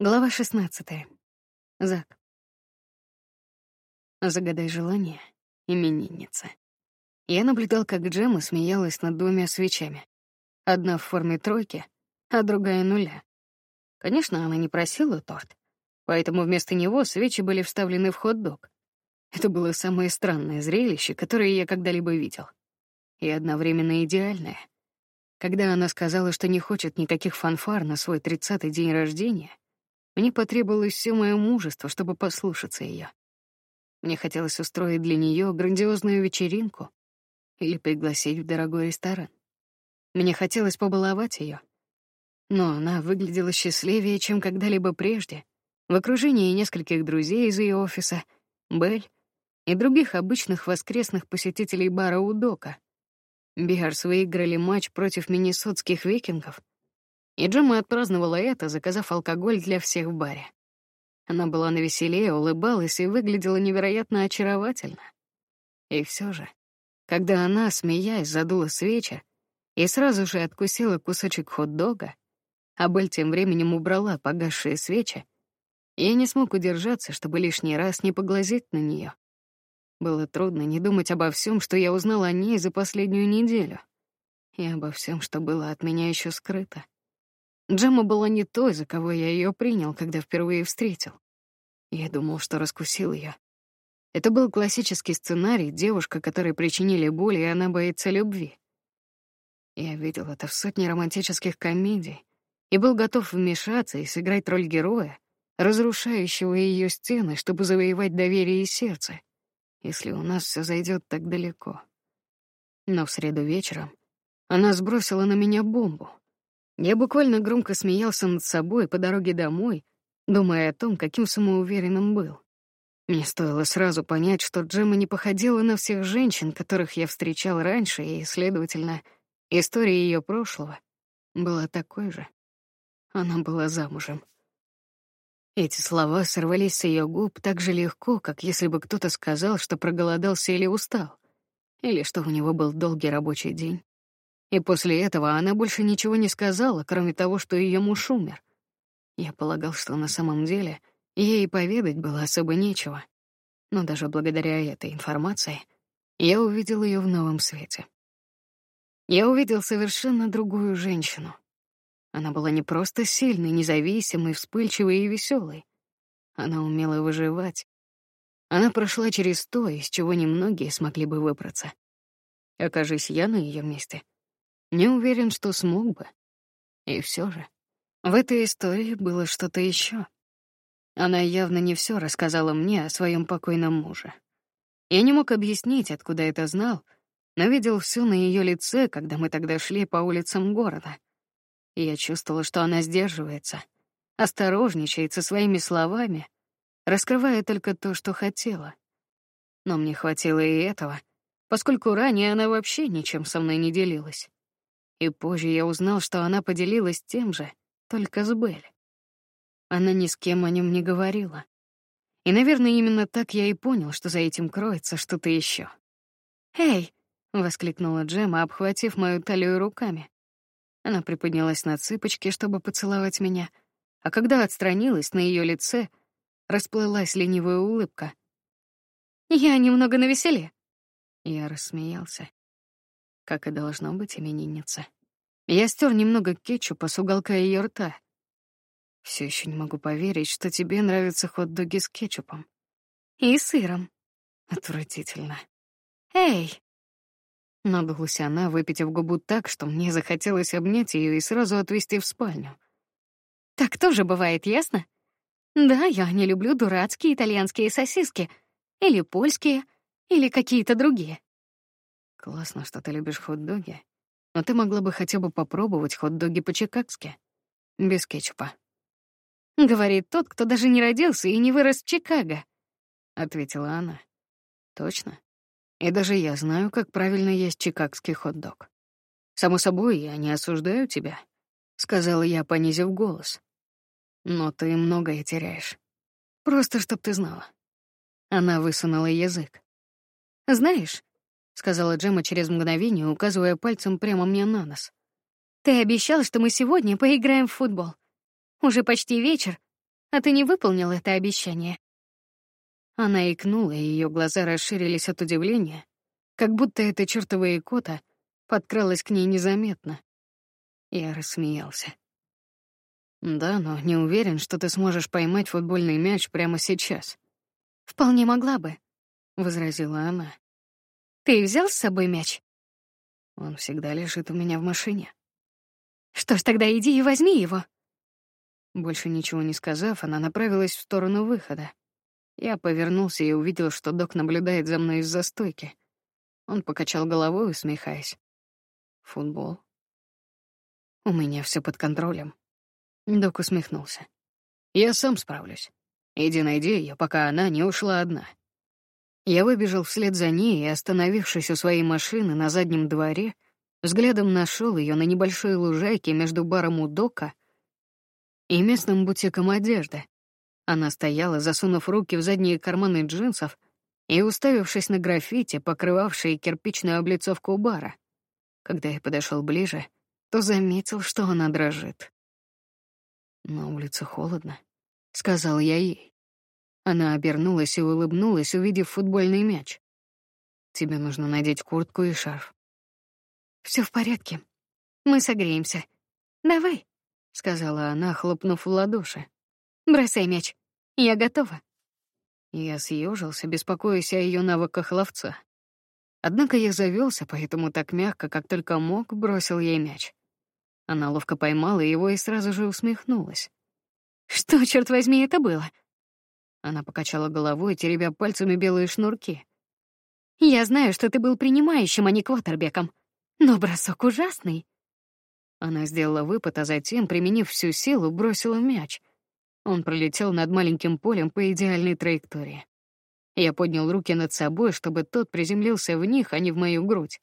Глава 16. Зак. Загадай желание, именинница. Я наблюдал, как Джема смеялась над двумя свечами. Одна в форме тройки, а другая — нуля. Конечно, она не просила торт, поэтому вместо него свечи были вставлены в хот-дог. Это было самое странное зрелище, которое я когда-либо видел. И одновременно идеальное. Когда она сказала, что не хочет никаких фанфар на свой тридцатый день рождения, мне потребовалось все мое мужество, чтобы послушаться ее. Мне хотелось устроить для нее грандиозную вечеринку или пригласить в дорогой ресторан. Мне хотелось побаловать ее, но она выглядела счастливее, чем когда-либо прежде, в окружении нескольких друзей из ее офиса, Бель и других обычных воскресных посетителей бара у Дока. Биарс выиграли матч против миннесотских викингов, и Джемма отпраздновала это, заказав алкоголь для всех в баре. Она была навеселее, улыбалась и выглядела невероятно очаровательно. И все же, когда она, смеясь, задула свечи и сразу же откусила кусочек хот-дога, а Бель тем временем убрала погасшие свечи, я не смог удержаться, чтобы лишний раз не поглазеть на нее. Было трудно не думать обо всем, что я узнал о ней за последнюю неделю, и обо всем, что было от меня еще скрыто. Джемма была не той, за кого я ее принял, когда впервые встретил. Я думал, что раскусил ее. Это был классический сценарий, девушка, которой причинили боль, и она боится любви. Я видел это в сотне романтических комедий и был готов вмешаться и сыграть роль героя, разрушающего ее стены, чтобы завоевать доверие и сердце, если у нас все зайдет так далеко. Но в среду вечером она сбросила на меня бомбу, я буквально громко смеялся над собой по дороге домой, думая о том, каким самоуверенным был. Мне стоило сразу понять, что Джема не походила на всех женщин, которых я встречал раньше, и, следовательно, история ее прошлого была такой же. Она была замужем. Эти слова сорвались с ее губ так же легко, как если бы кто-то сказал, что проголодался или устал, или что у него был долгий рабочий день. И после этого она больше ничего не сказала, кроме того, что ее муж умер. Я полагал, что на самом деле ей поведать было особо нечего. Но даже благодаря этой информации я увидел ее в новом свете. Я увидел совершенно другую женщину. Она была не просто сильной, независимой, вспыльчивой и веселой. Она умела выживать. Она прошла через то, из чего немногие смогли бы выбраться. Окажись я на ее месте — не уверен, что смог бы. И все же, в этой истории было что-то еще. Она явно не все рассказала мне о своем покойном муже. Я не мог объяснить, откуда это знал, но видел все на ее лице, когда мы тогда шли по улицам города. И я чувствовала, что она сдерживается, осторожничает со своими словами, раскрывая только то, что хотела. Но мне хватило и этого, поскольку ранее она вообще ничем со мной не делилась. И позже я узнал, что она поделилась тем же, только с Белль. Она ни с кем о нем не говорила. И, наверное, именно так я и понял, что за этим кроется что-то еще. «Эй!» — воскликнула Джема, обхватив мою талию руками. Она приподнялась на цыпочки, чтобы поцеловать меня, а когда отстранилась, на ее лице расплылась ленивая улыбка. «Я немного навеселе». Я рассмеялся как и должно быть именинница. Я стер немного кетчупа с уголка ее рта. Все еще не могу поверить, что тебе нравятся хот-доги с кетчупом. И сыром. Отвратительно. Эй! Надулась она, выпитив губу так, что мне захотелось обнять ее и сразу отвезти в спальню. Так тоже бывает, ясно? Да, я не люблю дурацкие итальянские сосиски. Или польские, или какие-то другие. Классно, что ты любишь хот-доги. Но ты могла бы хотя бы попробовать хот-доги по-чикагски. Без кетчупа. Говорит тот, кто даже не родился и не вырос в Чикаго. Ответила она. Точно. И даже я знаю, как правильно есть чикагский хот-дог. Само собой, я не осуждаю тебя, сказала я, понизив голос. Но ты многое теряешь. Просто чтоб ты знала. Она высунула язык. Знаешь, сказала Джема через мгновение, указывая пальцем прямо мне на нос. Ты обещал, что мы сегодня поиграем в футбол. Уже почти вечер, а ты не выполнил это обещание. Она икнула, и ее глаза расширились от удивления, как будто эта чертова икота подкралась к ней незаметно. Я рассмеялся. Да, но не уверен, что ты сможешь поймать футбольный мяч прямо сейчас. Вполне могла бы, возразила она. Ты взял с собой мяч? Он всегда лежит у меня в машине. Что ж, тогда иди и возьми его. Больше ничего не сказав, она направилась в сторону выхода. Я повернулся и увидел, что док наблюдает за мной из-за стойки. Он покачал головой, усмехаясь. Футбол. У меня все под контролем. Док усмехнулся. Я сам справлюсь. Иди найди ее, пока она не ушла одна. Я выбежал вслед за ней и, остановившись у своей машины на заднем дворе, взглядом нашел ее на небольшой лужайке между баром у Дока и местным бутиком одежды. Она стояла, засунув руки в задние карманы джинсов и уставившись на граффити, покрывавшие кирпичную облицовку бара. Когда я подошел ближе, то заметил, что она дрожит. На улице холодно, сказал я ей. Она обернулась и улыбнулась, увидев футбольный мяч. Тебе нужно надеть куртку и шарф. Все в порядке. Мы согреемся. Давай, сказала она, хлопнув в ладоши. Бросай мяч. Я готова. Я съежился, беспокоясь о ее навыках ловца. Однако я завелся, поэтому так мягко, как только мог, бросил ей мяч. Она ловко поймала его и сразу же усмехнулась. Что, черт возьми, это было? Она покачала головой, теребя пальцами белые шнурки. Я знаю, что ты был принимающим, а не квотербеком, но бросок ужасный. Она сделала выпад, а затем, применив всю силу, бросила мяч. Он пролетел над маленьким полем по идеальной траектории. Я поднял руки над собой, чтобы тот приземлился в них, а не в мою грудь.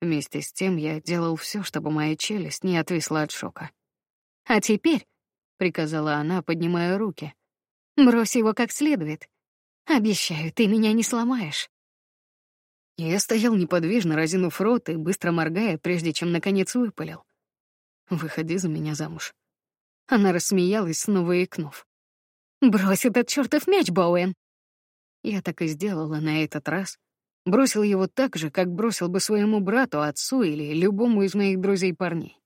Вместе с тем я делал все, чтобы моя челюсть не отвисла от шока. А теперь, приказала она, поднимая руки, брось его как следует. Обещаю, ты меня не сломаешь. Я стоял неподвижно, разинув рот и быстро моргая, прежде чем наконец выпалил: "Выходи за меня замуж". Она рассмеялась, снова икнув. Брось этот чертов мяч, Боуэн. Я так и сделала на этот раз, Бросил его так же, как бросил бы своему брату, отцу или любому из моих друзей-парней.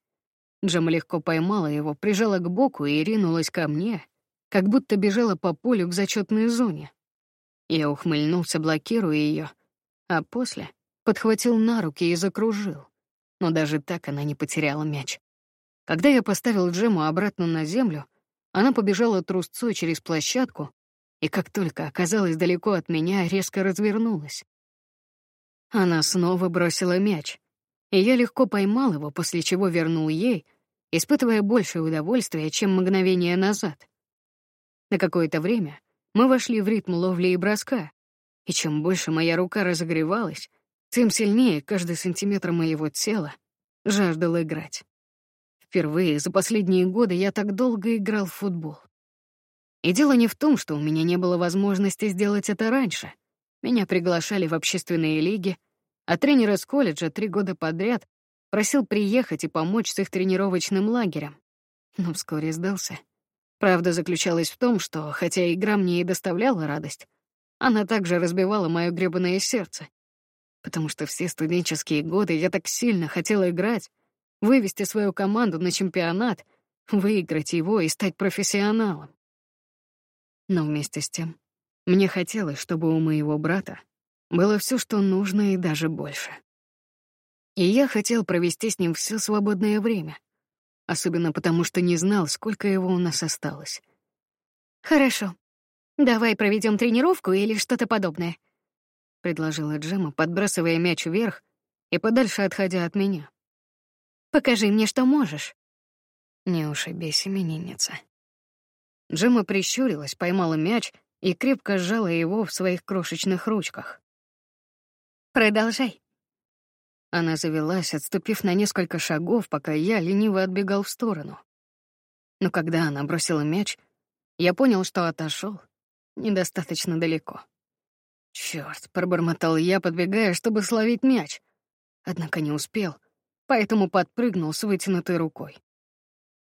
Джем легко поймала его, прижала к боку и ринулась ко мне, как будто бежала по полю к зачетной зоне. Я ухмыльнулся, блокируя ее, а после подхватил на руки и закружил. Но даже так она не потеряла мяч. Когда я поставил Джему обратно на землю, она побежала трусцой через площадку и, как только оказалась далеко от меня, резко развернулась. Она снова бросила мяч, и я легко поймал его, после чего вернул ей, испытывая большее удовольствие, чем мгновение назад. На какое-то время мы вошли в ритм ловли и броска, и чем больше моя рука разогревалась, тем сильнее каждый сантиметр моего тела жаждал играть. Впервые за последние годы я так долго играл в футбол. И дело не в том, что у меня не было возможности сделать это раньше — меня приглашали в общественные лиги, а тренер из колледжа три года подряд просил приехать и помочь с их тренировочным лагерем. Но вскоре сдался. Правда заключалась в том, что, хотя игра мне и доставляла радость, она также разбивала мое гребаное сердце. Потому что все студенческие годы я так сильно хотела играть, вывести свою команду на чемпионат, выиграть его и стать профессионалом. Но вместе с тем мне хотелось, чтобы у моего брата было все, что нужно, и даже больше. И я хотел провести с ним все свободное время, особенно потому, что не знал, сколько его у нас осталось. Хорошо. Давай проведем тренировку или что-то подобное, предложила Джема, подбрасывая мяч вверх и подальше отходя от меня. Покажи мне, что можешь. Не ушибись, именинница. Джема прищурилась, поймала мяч и крепко сжала его в своих крошечных ручках. «Продолжай». Она завелась, отступив на несколько шагов, пока я лениво отбегал в сторону. Но когда она бросила мяч, я понял, что отошел недостаточно далеко. Черт, пробормотал я, подбегая, чтобы словить мяч. Однако не успел, поэтому подпрыгнул с вытянутой рукой.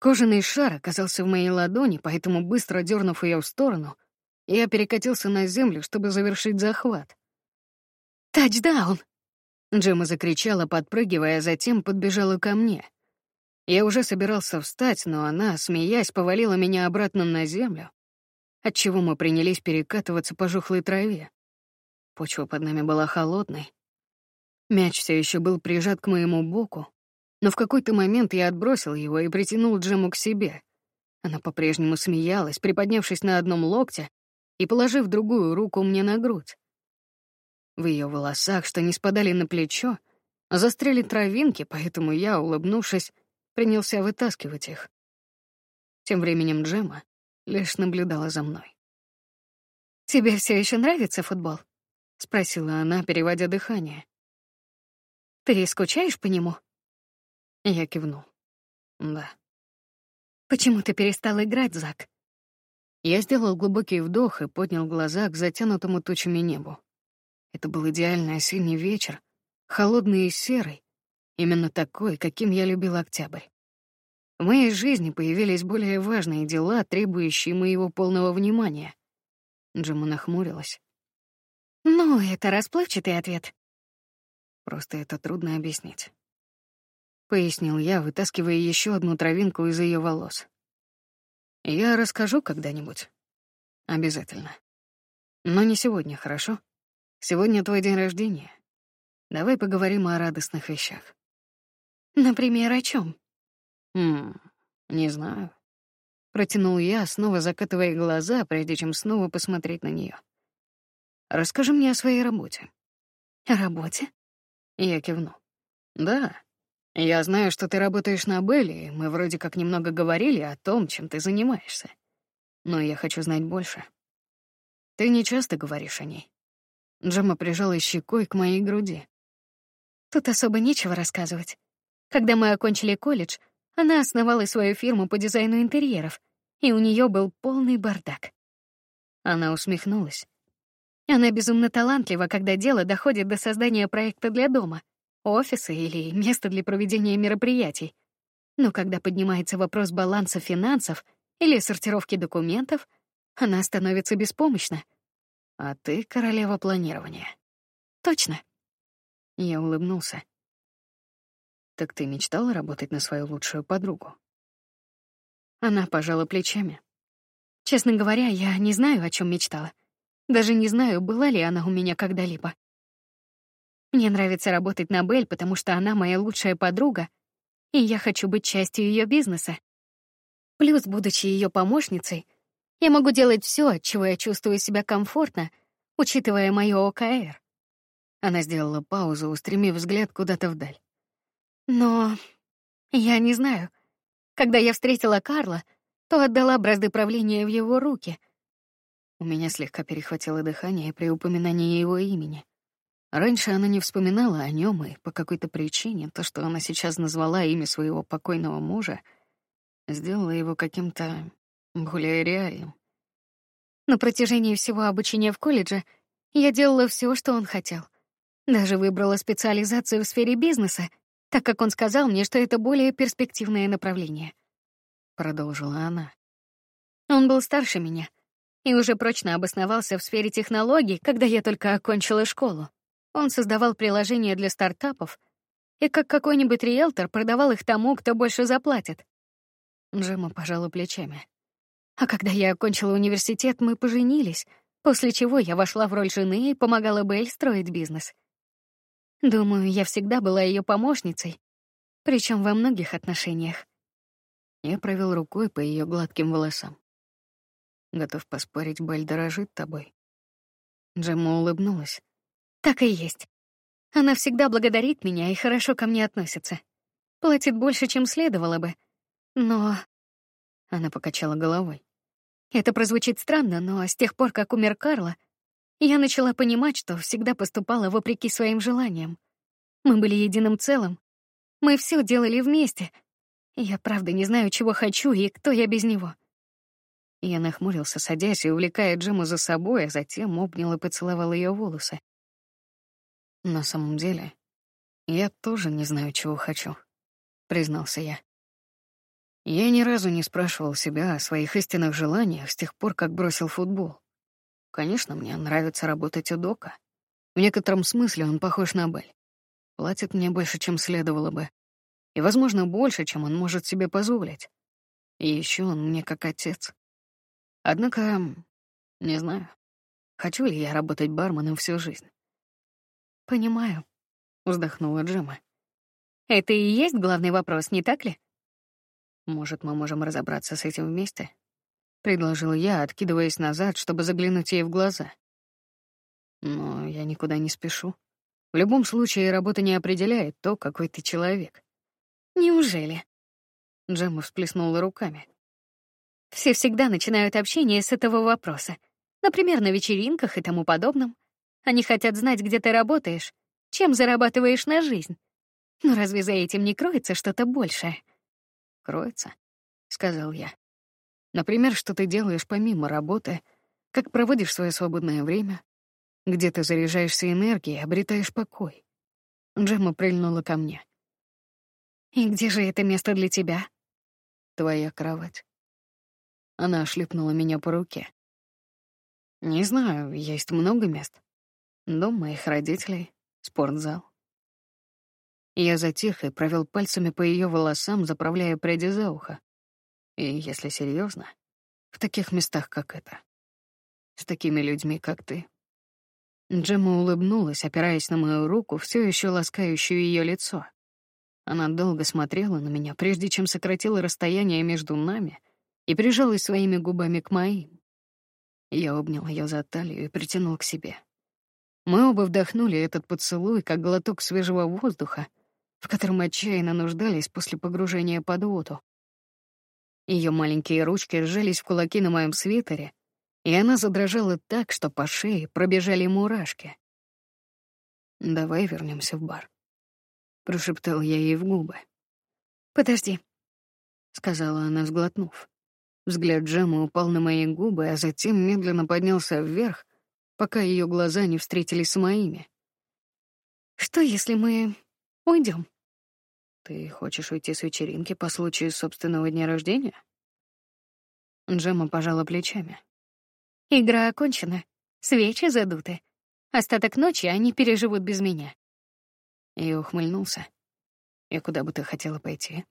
Кожаный шар оказался в моей ладони, поэтому, быстро дернув ее в сторону, я перекатился на землю, чтобы завершить захват. «Тачдаун!» Джема закричала, подпрыгивая, а затем подбежала ко мне. Я уже собирался встать, но она, смеясь, повалила меня обратно на землю, отчего мы принялись перекатываться по жухлой траве. Почва под нами была холодной. Мяч все еще был прижат к моему боку, но в какой-то момент я отбросил его и притянул Джему к себе. Она по-прежнему смеялась, приподнявшись на одном локте и положив другую руку мне на грудь. В ее волосах, что не спадали на плечо, застряли травинки, поэтому я, улыбнувшись, принялся вытаскивать их. Тем временем Джема лишь наблюдала за мной. «Тебе все еще нравится футбол?» — спросила она, переводя дыхание. «Ты скучаешь по нему?» Я кивнул. «Да». «Почему ты перестал играть, Зак?» Я сделал глубокий вдох и поднял глаза к затянутому тучами небу. Это был идеальный осенний вечер, холодный и серый, именно такой, каким я любил октябрь. В моей жизни появились более важные дела, требующие моего полного внимания. Джима нахмурилась. «Ну, это расплывчатый ответ». «Просто это трудно объяснить», — пояснил я, вытаскивая еще одну травинку из ее волос. Я расскажу когда-нибудь. Обязательно. Но не сегодня, хорошо? Сегодня твой день рождения. Давай поговорим о радостных вещах. Например, о чем? Хм, не знаю. Протянул я, снова закатывая глаза, прежде чем снова посмотреть на нее. Расскажи мне о своей работе. О работе? Я кивнул. Да, я знаю, что ты работаешь на Белли, мы вроде как немного говорили о том, чем ты занимаешься. Но я хочу знать больше. Ты не часто говоришь о ней. Джема прижала щекой к моей груди. Тут особо нечего рассказывать. Когда мы окончили колледж, она основала свою фирму по дизайну интерьеров, и у нее был полный бардак. Она усмехнулась. Она безумно талантлива, когда дело доходит до создания проекта для дома — офисы или место для проведения мероприятий. Но когда поднимается вопрос баланса финансов или сортировки документов, она становится беспомощна. А ты королева планирования. Точно. Я улыбнулся. Так ты мечтала работать на свою лучшую подругу? Она пожала плечами. Честно говоря, я не знаю, о чем мечтала. Даже не знаю, была ли она у меня когда-либо. Мне нравится работать на Белль, потому что она моя лучшая подруга, и я хочу быть частью ее бизнеса. Плюс, будучи ее помощницей, я могу делать все, от чего я чувствую себя комфортно, учитывая мое ОКР. Она сделала паузу, устремив взгляд куда-то вдаль. Но я не знаю. Когда я встретила Карла, то отдала бразды правления в его руки. У меня слегка перехватило дыхание при упоминании его имени. Раньше она не вспоминала о нем, и по какой-то причине то, что она сейчас назвала имя своего покойного мужа, сделало его каким-то более реальным. На протяжении всего обучения в колледже я делала все, что он хотел. Даже выбрала специализацию в сфере бизнеса, так как он сказал мне, что это более перспективное направление. Продолжила она. Он был старше меня и уже прочно обосновался в сфере технологий, когда я только окончила школу. Он создавал приложения для стартапов и как какой-нибудь риэлтор продавал их тому, кто больше заплатит. Джема пожала плечами. А когда я окончила университет, мы поженились, после чего я вошла в роль жены и помогала Белль строить бизнес. Думаю, я всегда была ее помощницей, причем во многих отношениях. Я провел рукой по ее гладким волосам. Готов поспорить, Белль дорожит тобой. Джемма улыбнулась. Так и есть. Она всегда благодарит меня и хорошо ко мне относится. Платит больше, чем следовало бы. Но... Она покачала головой. Это прозвучит странно, но с тех пор, как умер Карла, я начала понимать, что всегда поступала вопреки своим желаниям. Мы были единым целым. Мы все делали вместе. Я правда не знаю, чего хочу и кто я без него. Я нахмурился, садясь и увлекая Джему за собой, а затем обнял и поцеловал ее волосы. На самом деле, я тоже не знаю, чего хочу, признался я. Я ни разу не спрашивал себя о своих истинных желаниях с тех пор, как бросил футбол. Конечно, мне нравится работать у Дока. В некотором смысле он похож на Бель. Платит мне больше, чем следовало бы. И, возможно, больше, чем он может себе позволить. И еще он мне как отец. Однако, не знаю, хочу ли я работать барменом всю жизнь. «Понимаю», — вздохнула Джема. «Это и есть главный вопрос, не так ли?» «Может, мы можем разобраться с этим вместе?» предложил я, откидываясь назад, чтобы заглянуть ей в глаза. Но я никуда не спешу. В любом случае, работа не определяет то, какой ты человек. Неужели? Джемма всплеснула руками. Все всегда начинают общение с этого вопроса. Например, на вечеринках и тому подобном. Они хотят знать, где ты работаешь, чем зарабатываешь на жизнь. Но разве за этим не кроется что-то большее? Кроется, сказал я. Например, что ты делаешь помимо работы, как проводишь свое свободное время, где ты заряжаешься энергией, обретаешь покой. Джемма прильнула ко мне. «И где же это место для тебя?» «Твоя кровать». Она шлепнула меня по руке. «Не знаю, есть много мест. Дом моих родителей, спортзал». Я затих и провел пальцами по ее волосам, заправляя пряди за ухо. И если серьезно, в таких местах, как это. С такими людьми, как ты. Джемма улыбнулась, опираясь на мою руку, все еще ласкающую ее лицо. Она долго смотрела на меня, прежде чем сократила расстояние между нами и прижалась своими губами к моим. Я обнял ее за талию и притянул к себе. Мы оба вдохнули этот поцелуй, как глоток свежего воздуха, в котором отчаянно нуждались после погружения под воду. Ее маленькие ручки сжались в кулаки на моем свитере, и она задрожала так, что по шее пробежали мурашки. «Давай вернемся в бар», — прошептал я ей в губы. «Подожди», — сказала она, сглотнув. Взгляд Джемы упал на мои губы, а затем медленно поднялся вверх, пока ее глаза не встретились с моими. «Что, если мы уйдем? Ты хочешь уйти с вечеринки по случаю собственного дня рождения? Джема пожала плечами. Игра окончена. Свечи задуты. Остаток ночи они переживут без меня. И ухмыльнулся. И куда бы ты хотела пойти?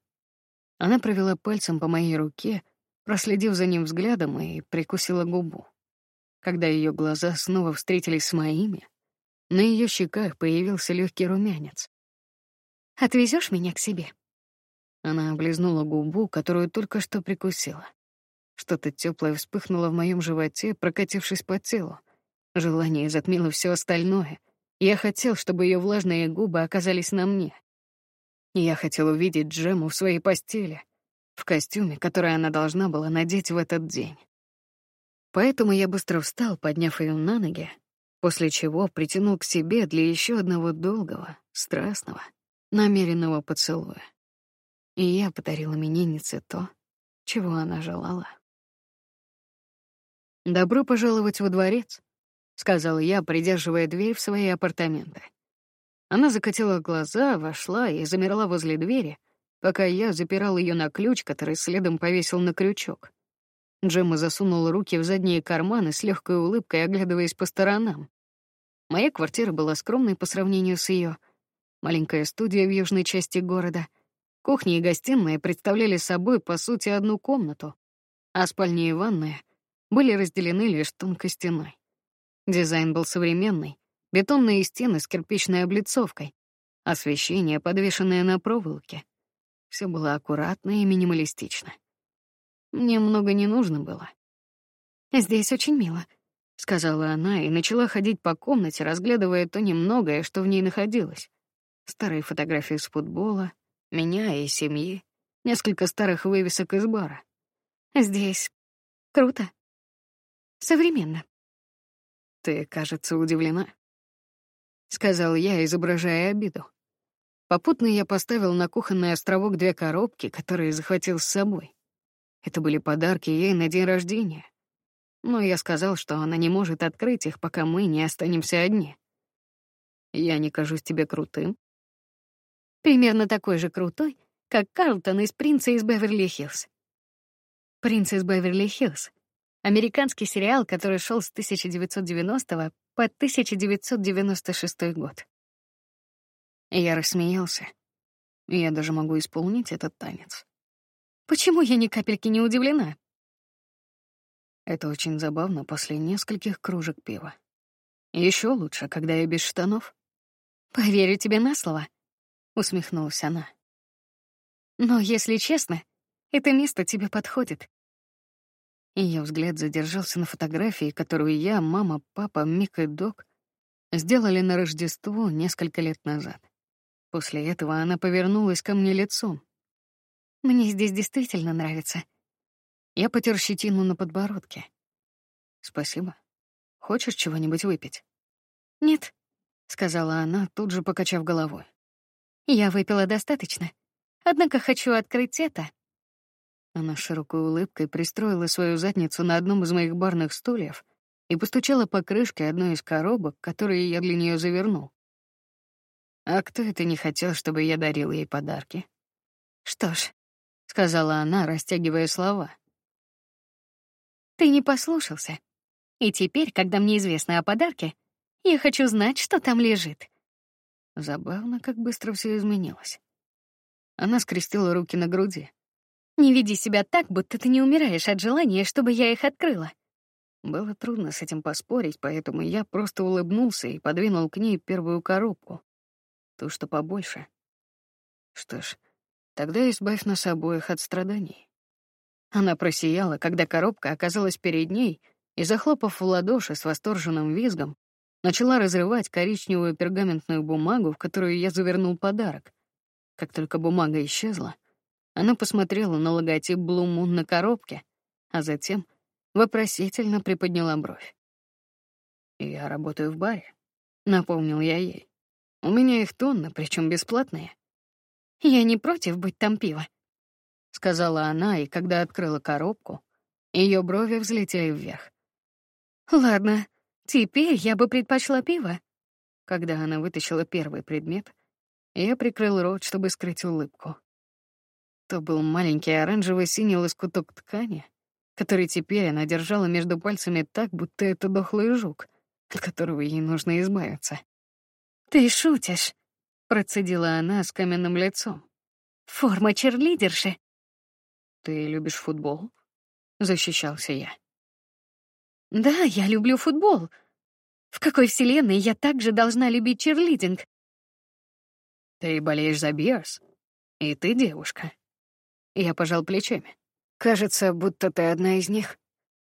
Она провела пальцем по моей руке, проследив за ним взглядом и прикусила губу. Когда ее глаза снова встретились с моими, на ее щеках появился легкий румянец. Отвезешь меня к себе?» Она облизнула губу, которую только что прикусила. Что-то теплое вспыхнуло в моем животе, прокатившись по телу. Желание затмило все остальное. Я хотел, чтобы ее влажные губы оказались на мне. Я хотел увидеть Джему в своей постели, в костюме, который она должна была надеть в этот день. Поэтому я быстро встал, подняв ее на ноги, после чего притянул к себе для еще одного долгого, страстного, намеренного поцелуя. И я подарила имениннице то, чего она желала. «Добро пожаловать во дворец», — сказал я, придерживая дверь в свои апартаменты. Она закатила глаза, вошла и замерла возле двери, пока я запирал ее на ключ, который следом повесил на крючок. Джемма засунула руки в задние карманы с легкой улыбкой, оглядываясь по сторонам. Моя квартира была скромной по сравнению с ее — Маленькая студия в южной части города. Кухня и гостиная представляли собой, по сути, одну комнату, а спальня и ванная были разделены лишь тонкой стеной. Дизайн был современный, бетонные стены с кирпичной облицовкой, освещение, подвешенное на проволоке. Все было аккуратно и минималистично. Мне много не нужно было. «Здесь очень мило», — сказала она и начала ходить по комнате, разглядывая то немногое, что в ней находилось старые фотографии с футбола, меня и семьи, несколько старых вывесок из бара. Здесь круто. Современно. Ты, кажется, удивлена. Сказал я, изображая обиду. Попутно я поставил на кухонный островок две коробки, которые захватил с собой. Это были подарки ей на день рождения. Но я сказал, что она не может открыть их, пока мы не останемся одни. Я не кажусь тебе крутым? Примерно такой же крутой, как Карлтон из «Принца из Беверли-Хиллз». «Принц из Беверли-Хиллз» — американский сериал, который шел с 1990 по 1996 год. Я рассмеялся. Я даже могу исполнить этот танец. Почему я ни капельки не удивлена? Это очень забавно после нескольких кружек пива. Еще лучше, когда я без штанов. Поверю тебе на слово, усмехнулась она. Но если честно, это место тебе подходит. Ее взгляд задержался на фотографии, которую я, мама, папа, Мик и Док сделали на Рождество несколько лет назад. После этого она повернулась ко мне лицом. Мне здесь действительно нравится. Я потер щетину на подбородке. Спасибо. Хочешь чего-нибудь выпить? Нет, сказала она, тут же покачав головой. Я выпила достаточно. Однако хочу открыть это. Она широкой улыбкой пристроила свою задницу на одном из моих барных стульев и постучала по крышке одной из коробок, которые я для нее завернул. А кто это не хотел, чтобы я дарил ей подарки? Что ж, сказала она, растягивая слова. Ты не послушался. И теперь, когда мне известно о подарке, я хочу знать, что там лежит. Забавно, как быстро все изменилось. Она скрестила руки на груди. Не веди себя так, будто ты не умираешь от желания, чтобы я их открыла. Было трудно с этим поспорить, поэтому я просто улыбнулся и подвинул к ней первую коробку. Ту, что побольше. Что ж, тогда избавь нас обоих от страданий. Она просияла, когда коробка оказалась перед ней, и, захлопав в ладоши с восторженным визгом, начала разрывать коричневую пергаментную бумагу, в которую я завернул подарок. Как только бумага исчезла, она посмотрела на логотип Blue Moon на коробке, а затем вопросительно приподняла бровь. «Я работаю в баре», — напомнил я ей. «У меня их тонны, причем бесплатные». «Я не против быть там пива», — сказала она, и когда открыла коробку, ее брови взлетели вверх. «Ладно, теперь я бы предпочла пиво». Когда она вытащила первый предмет, я прикрыл рот, чтобы скрыть улыбку. То был маленький оранжевый синий лоскуток ткани, который теперь она держала между пальцами так, будто это дохлый жук, от которого ей нужно избавиться. «Ты шутишь», — процедила она с каменным лицом. «Форма черлидерши». «Ты любишь футбол?» — защищался я. «Да, я люблю футбол. В какой вселенной я также должна любить черлидинг?» «Ты болеешь за Биарс? И ты девушка?» Я пожал плечами. Кажется, будто ты одна из них.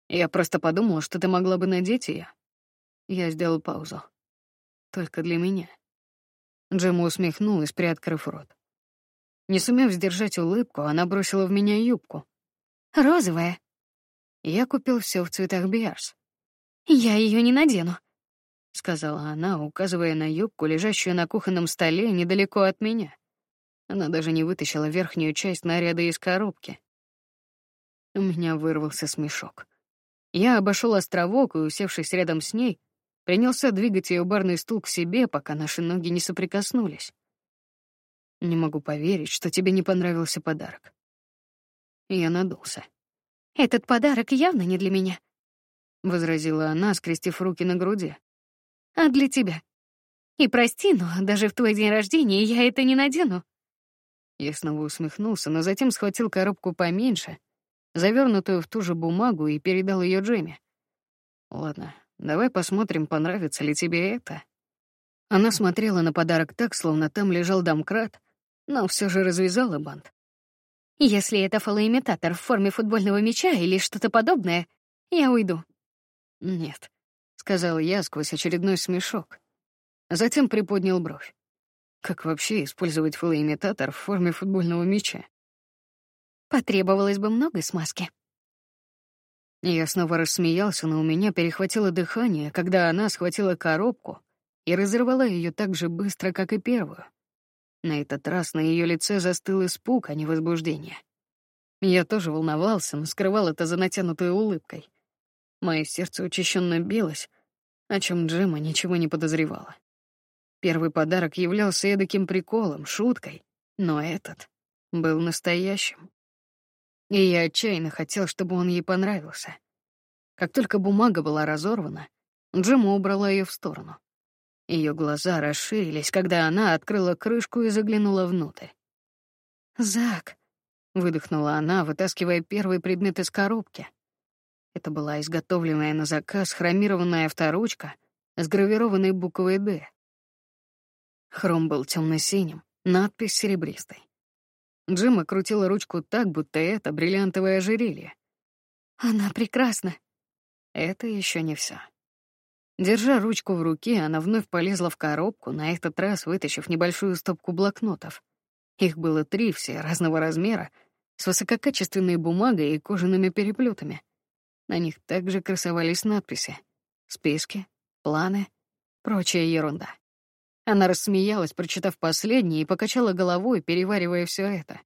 Я просто подумал, что ты могла бы надеть ее. Я сделал паузу. Только для меня. Джема усмехнулась, приоткрыв рот. Не сумев сдержать улыбку, она бросила в меня юбку. Розовая. Я купил все в цветах Биарс. Я ее не надену, сказала она, указывая на юбку, лежащую на кухонном столе недалеко от меня. Она даже не вытащила верхнюю часть наряда из коробки. У меня вырвался смешок. Я обошел островок и, усевшись рядом с ней, принялся двигать ее барный стул к себе, пока наши ноги не соприкоснулись. Не могу поверить, что тебе не понравился подарок. Я надулся. Этот подарок явно не для меня, возразила она, скрестив руки на груди. А для тебя. И прости, но даже в твой день рождения я это не надену. Я снова усмехнулся, но затем схватил коробку поменьше, завернутую в ту же бумагу, и передал ее Джейми. Ладно, давай посмотрим, понравится ли тебе это. Она смотрела на подарок так, словно там лежал домкрат, но все же развязала бант. Если это фалоимитатор в форме футбольного мяча или что-то подобное, я уйду. Нет, сказал я сквозь очередной смешок. Затем приподнял бровь. Как вообще использовать фалоимитатор в форме футбольного мяча? Потребовалось бы много смазки. Я снова рассмеялся, но у меня перехватило дыхание, когда она схватила коробку и разорвала ее так же быстро, как и первую. На этот раз на ее лице застыл испуг, а не возбуждение. Я тоже волновался, но скрывал это за натянутой улыбкой. Мое сердце учащенно билось, о чем Джема ничего не подозревала. Первый подарок являлся эдаким приколом, шуткой, но этот был настоящим. И я отчаянно хотел, чтобы он ей понравился. Как только бумага была разорвана, Джима убрала ее в сторону. Ее глаза расширились, когда она открыла крышку и заглянула внутрь. «Зак», — выдохнула она, вытаскивая первый предмет из коробки. Это была изготовленная на заказ хромированная авторучка с гравированной буквой «Д». Хром был темно-синим, надпись серебристой. Джима крутила ручку так, будто это бриллиантовое ожерелье. «Она прекрасна». Это еще не все. Держа ручку в руке, она вновь полезла в коробку, на этот раз вытащив небольшую стопку блокнотов. Их было три, все разного размера, с высококачественной бумагой и кожаными переплетами. На них также красовались надписи, списки, планы, прочая ерунда. Она рассмеялась, прочитав последнее, и покачала головой, переваривая все это.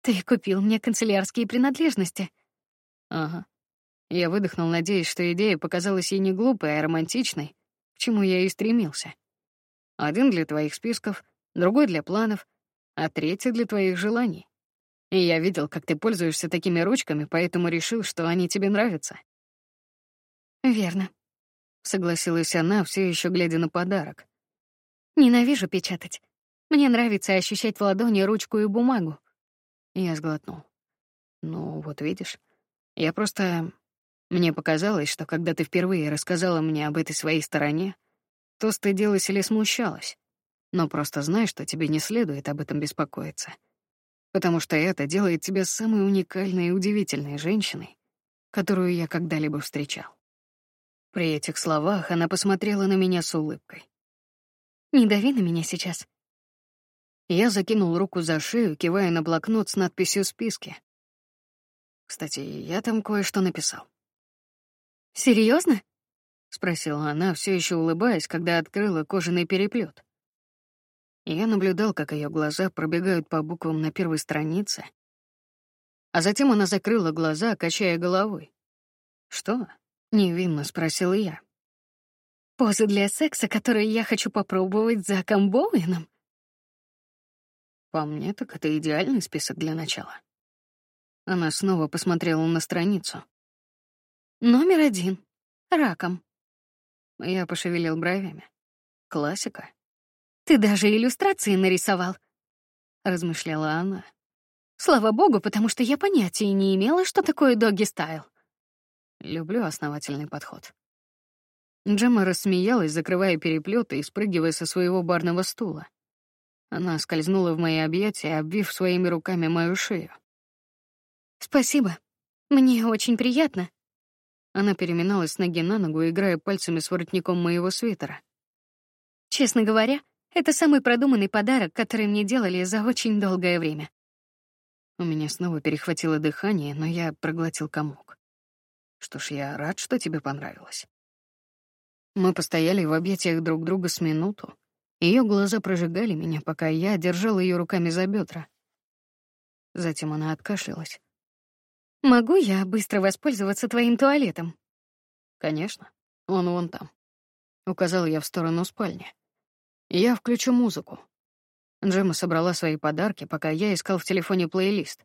«Ты купил мне канцелярские принадлежности?» «Ага». Я выдохнул, надеясь, что идея показалась ей не глупой, а романтичной, к чему я и стремился. Один для твоих списков, другой для планов, а третий для твоих желаний. И я видел, как ты пользуешься такими ручками, поэтому решил, что они тебе нравятся. Верно, согласилась она, все еще глядя на подарок. Ненавижу печатать. Мне нравится ощущать в ладони ручку и бумагу. Я сглотнул. Ну, вот видишь, я просто... Мне показалось, что когда ты впервые рассказала мне об этой своей стороне, то стыдилась или смущалась. Но просто знай, что тебе не следует об этом беспокоиться потому что это делает тебя самой уникальной и удивительной женщиной, которую я когда-либо встречал. При этих словах она посмотрела на меня с улыбкой. «Не дави на меня сейчас». Я закинул руку за шею, кивая на блокнот с надписью «Списки». Кстати, я там кое-что написал. Серьезно? спросила она, все еще улыбаясь, когда открыла кожаный переплет. Я наблюдал, как ее глаза пробегают по буквам на первой странице, а затем она закрыла глаза, качая головой. «Что?» — невинно спросил я. «Позы для секса, которые я хочу попробовать за Боуэном?» По мне, так это идеальный список для начала. Она снова посмотрела на страницу. Номер один. Раком. Я пошевелил бровями. Классика. Ты даже иллюстрации нарисовал, размышляла она. Слава богу, потому что я понятия не имела, что такое доги-стайл. Люблю основательный подход. Джемма рассмеялась, закрывая переплеты и спрыгивая со своего барного стула. Она скользнула в мои объятия, обвив своими руками мою шею. Спасибо. Мне очень приятно. Она переминалась с ноги на ногу, играя пальцами с воротником моего свитера. Честно говоря, это самый продуманный подарок, который мне делали за очень долгое время. У меня снова перехватило дыхание, но я проглотил комок. Что ж, я рад, что тебе понравилось. Мы постояли в объятиях друг друга с минуту. Ее глаза прожигали меня, пока я держал ее руками за бедра. Затем она откашлялась. «Могу я быстро воспользоваться твоим туалетом?» «Конечно. Он вон там». Указал я в сторону спальни. Я включу музыку. Джема собрала свои подарки, пока я искал в телефоне плейлист.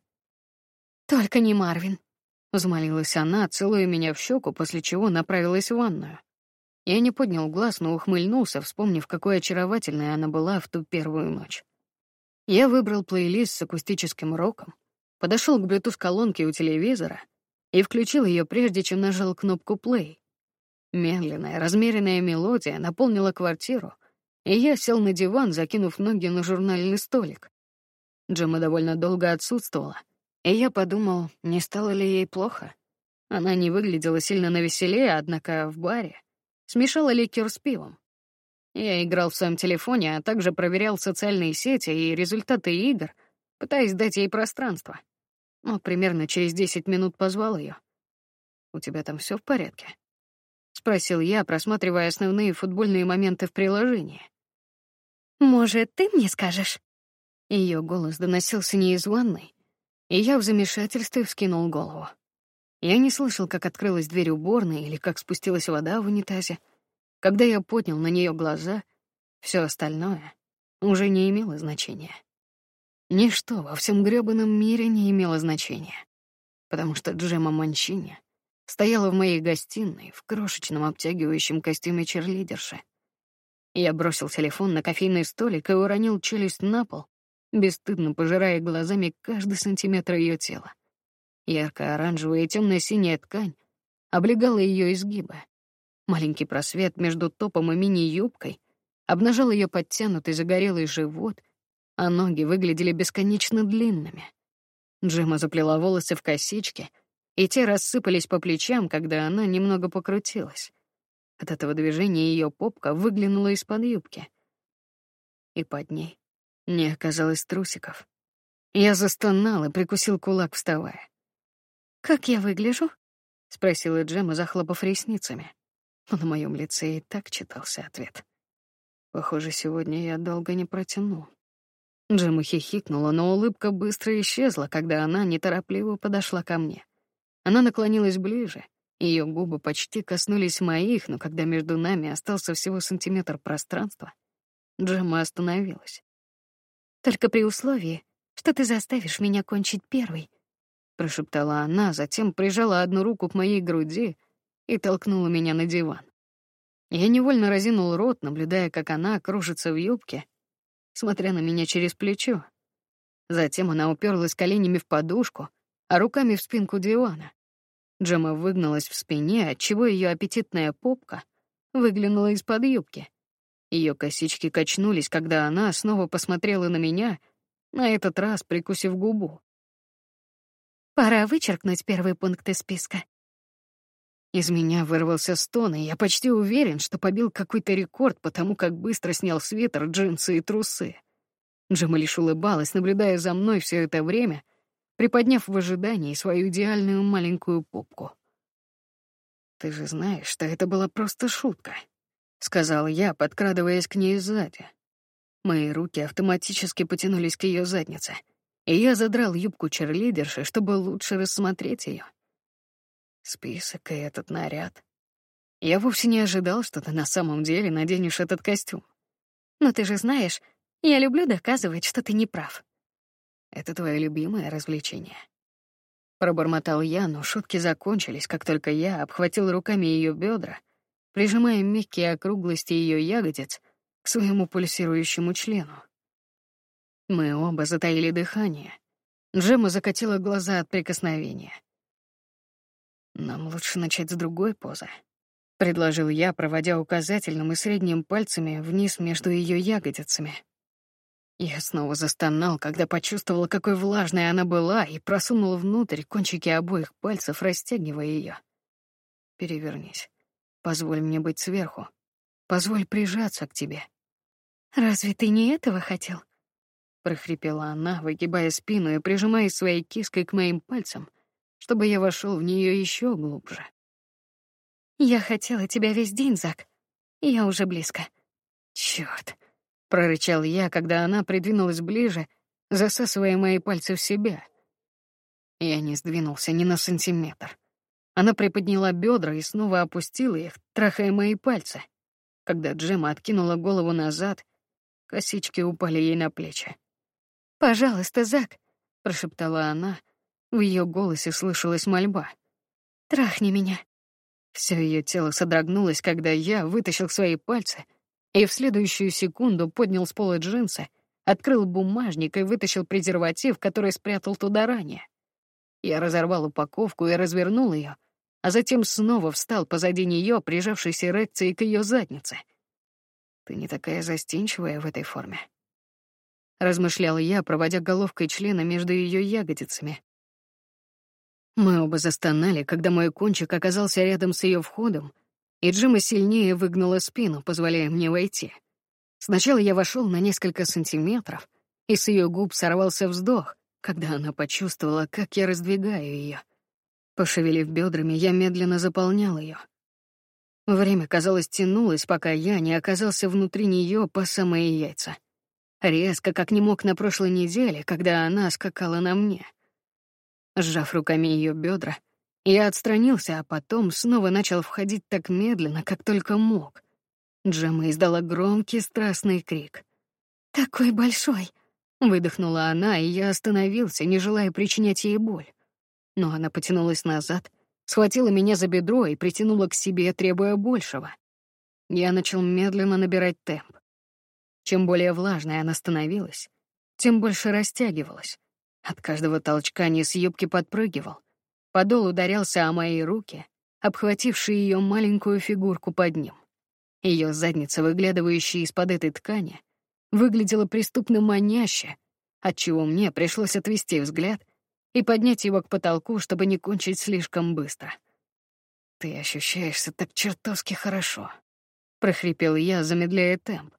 Только не Марвин, взмолилась она, целуя меня в щеку, после чего направилась в ванную. Я не поднял глаз, но ухмыльнулся, вспомнив, какой очаровательной она была в ту первую ночь. Я выбрал плейлист с акустическим роком, подошел к Bluetooth-колонке у телевизора и включил ее, прежде чем нажал кнопку play. Медленная, размеренная мелодия наполнила квартиру, и я сел на диван, закинув ноги на журнальный столик. Джема довольно долго отсутствовала, и я подумал, не стало ли ей плохо. Она не выглядела сильно навеселее, однако в баре смешала ликер с пивом. Я играл в своем телефоне, а также проверял социальные сети и результаты игр, пытаясь дать ей пространство. Но примерно через 10 минут позвал ее. «У тебя там все в порядке?» — спросил я, просматривая основные футбольные моменты в приложении. Может, ты мне скажешь? Ее голос доносился не из ванной, и я в замешательстве вскинул голову. Я не слышал, как открылась дверь уборной или как спустилась вода в унитазе. Когда я поднял на нее глаза, все остальное уже не имело значения. Ничто во всем грёбаном мире не имело значения, потому что Джема Манчини стояла в моей гостиной в крошечном обтягивающем костюме черлидерши. Я бросил телефон на кофейный столик и уронил челюсть на пол, бесстыдно пожирая глазами каждый сантиметр ее тела. Ярко-оранжевая и темно-синяя ткань облегала ее изгибы. Маленький просвет между топом и мини-юбкой обнажал ее подтянутый загорелый живот, а ноги выглядели бесконечно длинными. Джема заплела волосы в косички, и те рассыпались по плечам, когда она немного покрутилась. От этого движения ее попка выглянула из-под юбки. И под ней не оказалось трусиков. Я застонал и прикусил кулак, вставая. «Как я выгляжу?» — спросила Джема, захлопав ресницами. Но на моем лице и так читался ответ. Похоже, сегодня я долго не протяну. Джема хихикнула, но улыбка быстро исчезла, когда она неторопливо подошла ко мне. Она наклонилась ближе, ее губы почти коснулись моих, но когда между нами остался всего сантиметр пространства, Джема остановилась. «Только при условии, что ты заставишь меня кончить первой», — прошептала она, затем прижала одну руку к моей груди и толкнула меня на диван. Я невольно разинул рот, наблюдая, как она кружится в юбке, смотря на меня через плечо. Затем она уперлась коленями в подушку, а руками в спинку дивана. Джема выгнулась в спине, отчего ее аппетитная попка выглянула из-под юбки. Ее косички качнулись, когда она снова посмотрела на меня, на этот раз прикусив губу. «Пора вычеркнуть первый пункт из списка», из меня вырвался стон, и я почти уверен, что побил какой-то рекорд, потому как быстро снял свитер, джинсы и трусы. Джема лишь улыбалась, наблюдая за мной все это время, приподняв в ожидании свою идеальную маленькую попку. «Ты же знаешь, что это была просто шутка», — сказал я, подкрадываясь к ней сзади. Мои руки автоматически потянулись к ее заднице, и я задрал юбку черлидерши, чтобы лучше рассмотреть ее. Список и этот наряд. Я вовсе не ожидал, что ты на самом деле наденешь этот костюм. Но ты же знаешь, я люблю доказывать, что ты не прав. Это твое любимое развлечение. Пробормотал я, но шутки закончились, как только я обхватил руками ее бедра, прижимая мягкие округлости ее ягодиц к своему пульсирующему члену. Мы оба затаили дыхание. Джема закатила глаза от прикосновения. Нам лучше начать с другой позы, предложил я, проводя указательным и средним пальцами вниз между ее ягодицами. Я снова застонал, когда почувствовал, какой влажной она была, и просунул внутрь кончики обоих пальцев, растягивая ее. Перевернись. Позволь мне быть сверху. Позволь прижаться к тебе. Разве ты не этого хотел? прохрипела она, выгибая спину и прижимая своей киской к моим пальцам, чтобы я вошел в нее еще глубже. Я хотела тебя весь день, Зак. Я уже близко. Черт! прорычал я, когда она придвинулась ближе, засасывая мои пальцы в себя. Я не сдвинулся ни на сантиметр. Она приподняла бедра и снова опустила их, трахая мои пальцы. Когда Джема откинула голову назад, косички упали ей на плечи. «Пожалуйста, Зак», — прошептала она, — в ее голосе слышалась мольба. «Трахни меня». Все ее тело содрогнулось, когда я вытащил свои пальцы и в следующую секунду поднял с пола джинсы, открыл бумажник и вытащил презерватив, который спрятал туда ранее. Я разорвал упаковку и развернул ее, а затем снова встал позади нее, прижавшись эрекцией к ее заднице. Ты не такая застенчивая в этой форме. Размышлял я, проводя головкой члена между ее ягодицами. Мы оба застонали, когда мой кончик оказался рядом с ее входом, и Джима сильнее выгнула спину, позволяя мне войти. Сначала я вошел на несколько сантиметров, и с ее губ сорвался вздох, когда она почувствовала, как я раздвигаю ее. Пошевелив бедрами, я медленно заполнял ее. Время, казалось, тянулось, пока я не оказался внутри нее по самые яйца. Резко, как не мог на прошлой неделе, когда она скакала на мне — Сжав руками ее бедра, я отстранился, а потом снова начал входить так медленно, как только мог. Джема издала громкий страстный крик. «Такой большой! Выдохнула она, и я остановился, не желая причинять ей боль. Но она потянулась назад, схватила меня за бедро и притянула к себе, требуя большего. Я начал медленно набирать темп. Чем более влажной она становилась, тем больше растягивалась. От каждого толчка низ юбки подпрыгивал. Подол ударялся о мои руки, обхватившие ее маленькую фигурку под ним. Ее задница, выглядывающая из-под этой ткани, выглядела преступно маняще, отчего мне пришлось отвести взгляд и поднять его к потолку, чтобы не кончить слишком быстро. «Ты ощущаешься так чертовски хорошо», — прохрипел я, замедляя темп.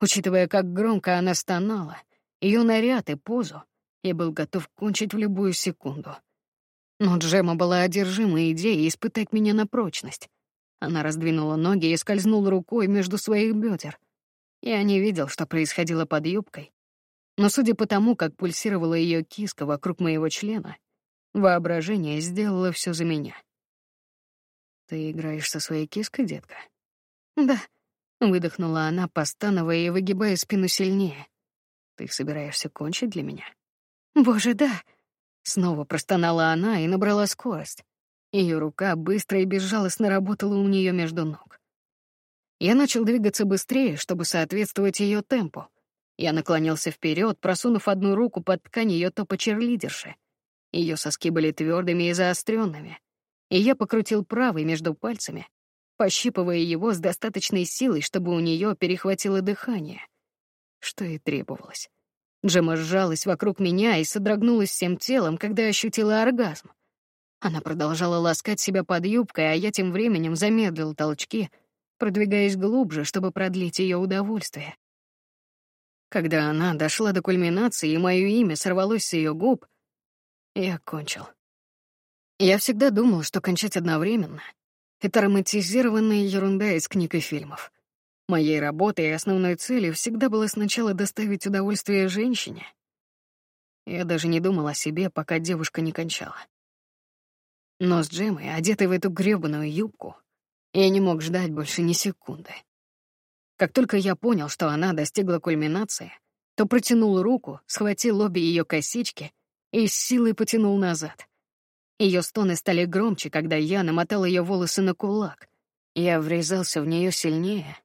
Учитывая, как громко она стонала, ее наряд и позу, я был готов кончить в любую секунду. Но Джема была одержима идеей испытать меня на прочность. Она раздвинула ноги и скользнула рукой между своих бедер. Я не видел, что происходило под юбкой, но судя по тому, как пульсировала ее киска вокруг моего члена, воображение сделало все за меня. «Ты играешь со своей киской, детка?» «Да», — выдохнула она, постановая и выгибая спину сильнее. «Ты собираешься кончить для меня?» «Боже, да!» Снова простонала она и набрала скорость. Ее рука быстро и безжалостно работала у нее между ног. Я начал двигаться быстрее, чтобы соответствовать ее темпу. Я наклонился вперед, просунув одну руку под ткань ее топа черлидерши. Ее соски были твердыми и заостренными, и я покрутил правый между пальцами, пощипывая его с достаточной силой, чтобы у нее перехватило дыхание. Что и требовалось. Джема сжалась вокруг меня и содрогнулась всем телом, когда ощутила оргазм. Она продолжала ласкать себя под юбкой, а я тем временем замедлил толчки, продвигаясь глубже, чтобы продлить ее удовольствие. Когда она дошла до кульминации, и мое имя сорвалось с ее губ, я кончил. Я всегда думал, что кончать одновременно — это романтизированная ерунда из книг и фильмов. Моей работой и основной целью всегда было сначала доставить удовольствие женщине. Я даже не думал о себе, пока девушка не кончала. Но с Джемой, одетой в эту грёбаную юбку, я не мог ждать больше ни секунды. Как только я понял, что она достигла кульминации, то протянул руку, схватил обе ее косички и с силой потянул назад. Ее стоны стали громче, когда я намотал ее волосы на кулак. Я врезался в нее сильнее.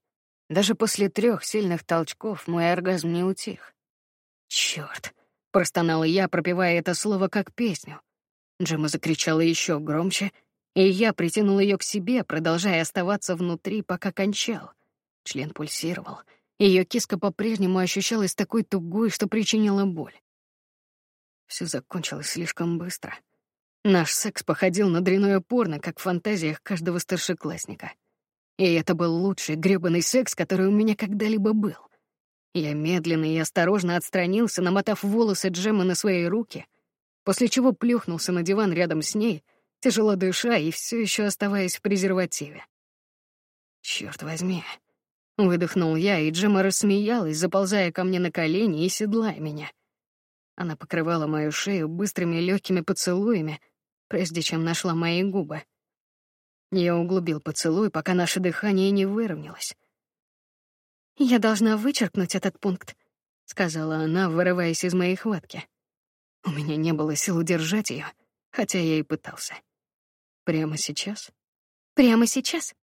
Даже после трех сильных толчков мой оргазм не утих. Черт! простонал я, пропевая это слово как песню. Джема закричала еще громче, и я притянул ее к себе, продолжая оставаться внутри, пока кончал. Член пульсировал. Ее киска по-прежнему ощущалась такой тугой, что причинила боль. Все закончилось слишком быстро. Наш секс походил на дряное порно, как в фантазиях каждого старшеклассника. И это был лучший грёбаный секс, который у меня когда-либо был. Я медленно и осторожно отстранился, намотав волосы Джемы на свои руки — после чего плюхнулся на диван рядом с ней, тяжело дыша и все еще оставаясь в презервативе. Черт возьми. Выдохнул я, и Джема рассмеялась, заползая ко мне на колени и седлая меня. Она покрывала мою шею быстрыми легкими поцелуями, прежде чем нашла мои губы. Я углубил поцелуй, пока наше дыхание не выровнялось. «Я должна вычеркнуть этот пункт», — сказала она, вырываясь из моей хватки. У меня не было сил удержать ее, хотя я и пытался. Прямо сейчас? Прямо сейчас?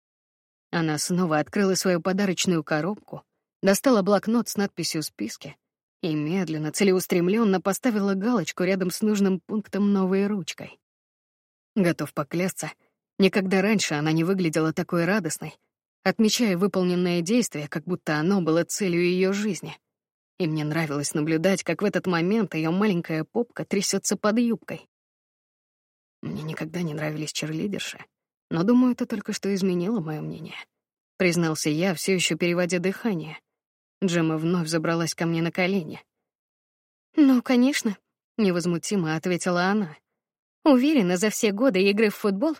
Она снова открыла свою подарочную коробку, достала блокнот с надписью «Списки» и медленно, целеустремленно поставила галочку рядом с нужным пунктом новой ручкой. Готов поклясться, никогда раньше она не выглядела такой радостной, отмечая выполненное действие, как будто оно было целью ее жизни и мне нравилось наблюдать, как в этот момент ее маленькая попка трясется под юбкой. Мне никогда не нравились черлидерши, но, думаю, это только что изменило мое мнение. Признался я, все еще переводя дыхание. Джема вновь забралась ко мне на колени. «Ну, конечно», — невозмутимо ответила она. «Уверена, за все годы игры в футбол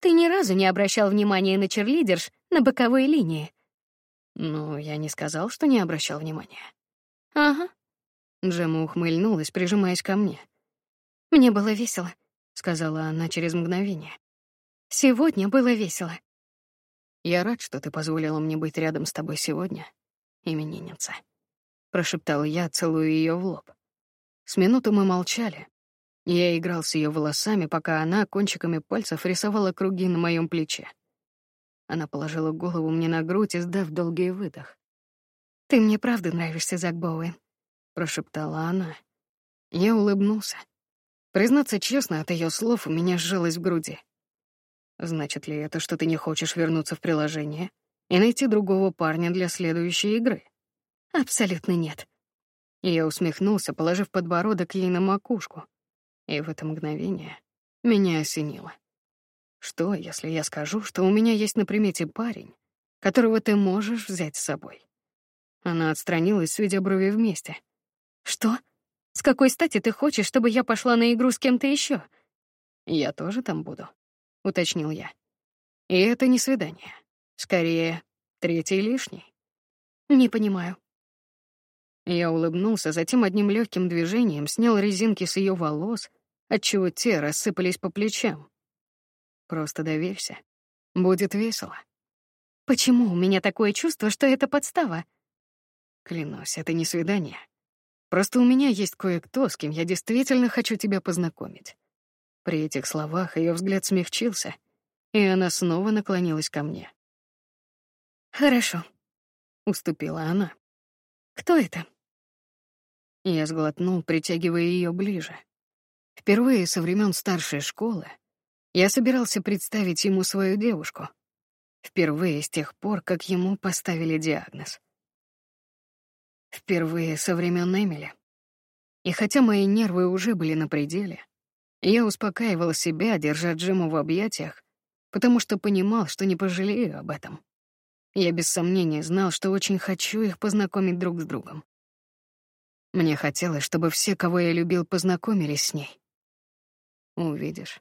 ты ни разу не обращал внимания на черлидерш на боковой линии». «Ну, я не сказал, что не обращал внимания. «Ага». Джема ухмыльнулась, прижимаясь ко мне. «Мне было весело», — сказала она через мгновение. «Сегодня было весело». «Я рад, что ты позволила мне быть рядом с тобой сегодня, именинница», — прошептал я, целуя ее в лоб. С минуту мы молчали. Я играл с ее волосами, пока она кончиками пальцев рисовала круги на моем плече. Она положила голову мне на грудь, издав долгий выдох. «Ты мне правда нравишься, Зак Боуэн», — прошептала она. Я улыбнулся. Признаться честно, от ее слов у меня сжалось в груди. Значит ли это, что ты не хочешь вернуться в приложение и найти другого парня для следующей игры? Абсолютно нет. Я усмехнулся, положив подбородок ей на макушку. И в это мгновение меня осенило. Что, если я скажу, что у меня есть на примете парень, которого ты можешь взять с собой? Она отстранилась, сведя брови вместе. Что? С какой стати ты хочешь, чтобы я пошла на игру с кем-то еще? Я тоже там буду, уточнил я. И это не свидание. Скорее, третий лишний. Не понимаю. Я улыбнулся, затем одним легким движением снял резинки с ее волос, отчего те рассыпались по плечам. Просто доверься. Будет весело. Почему у меня такое чувство, что это подстава? Клянусь, это не свидание. Просто у меня есть кое-кто, с кем я действительно хочу тебя познакомить. При этих словах ее взгляд смягчился, и она снова наклонилась ко мне. Хорошо, уступила она. Кто это? Я сглотнул, притягивая ее ближе. Впервые со времен старшей школы я собирался представить ему свою девушку. Впервые с тех пор, как ему поставили диагноз. Впервые со времен Эмили. И хотя мои нервы уже были на пределе, я успокаивал себя, держа Джима в объятиях, потому что понимал, что не пожалею об этом. Я без сомнения знал, что очень хочу их познакомить друг с другом. Мне хотелось, чтобы все, кого я любил, познакомились с ней. Увидишь,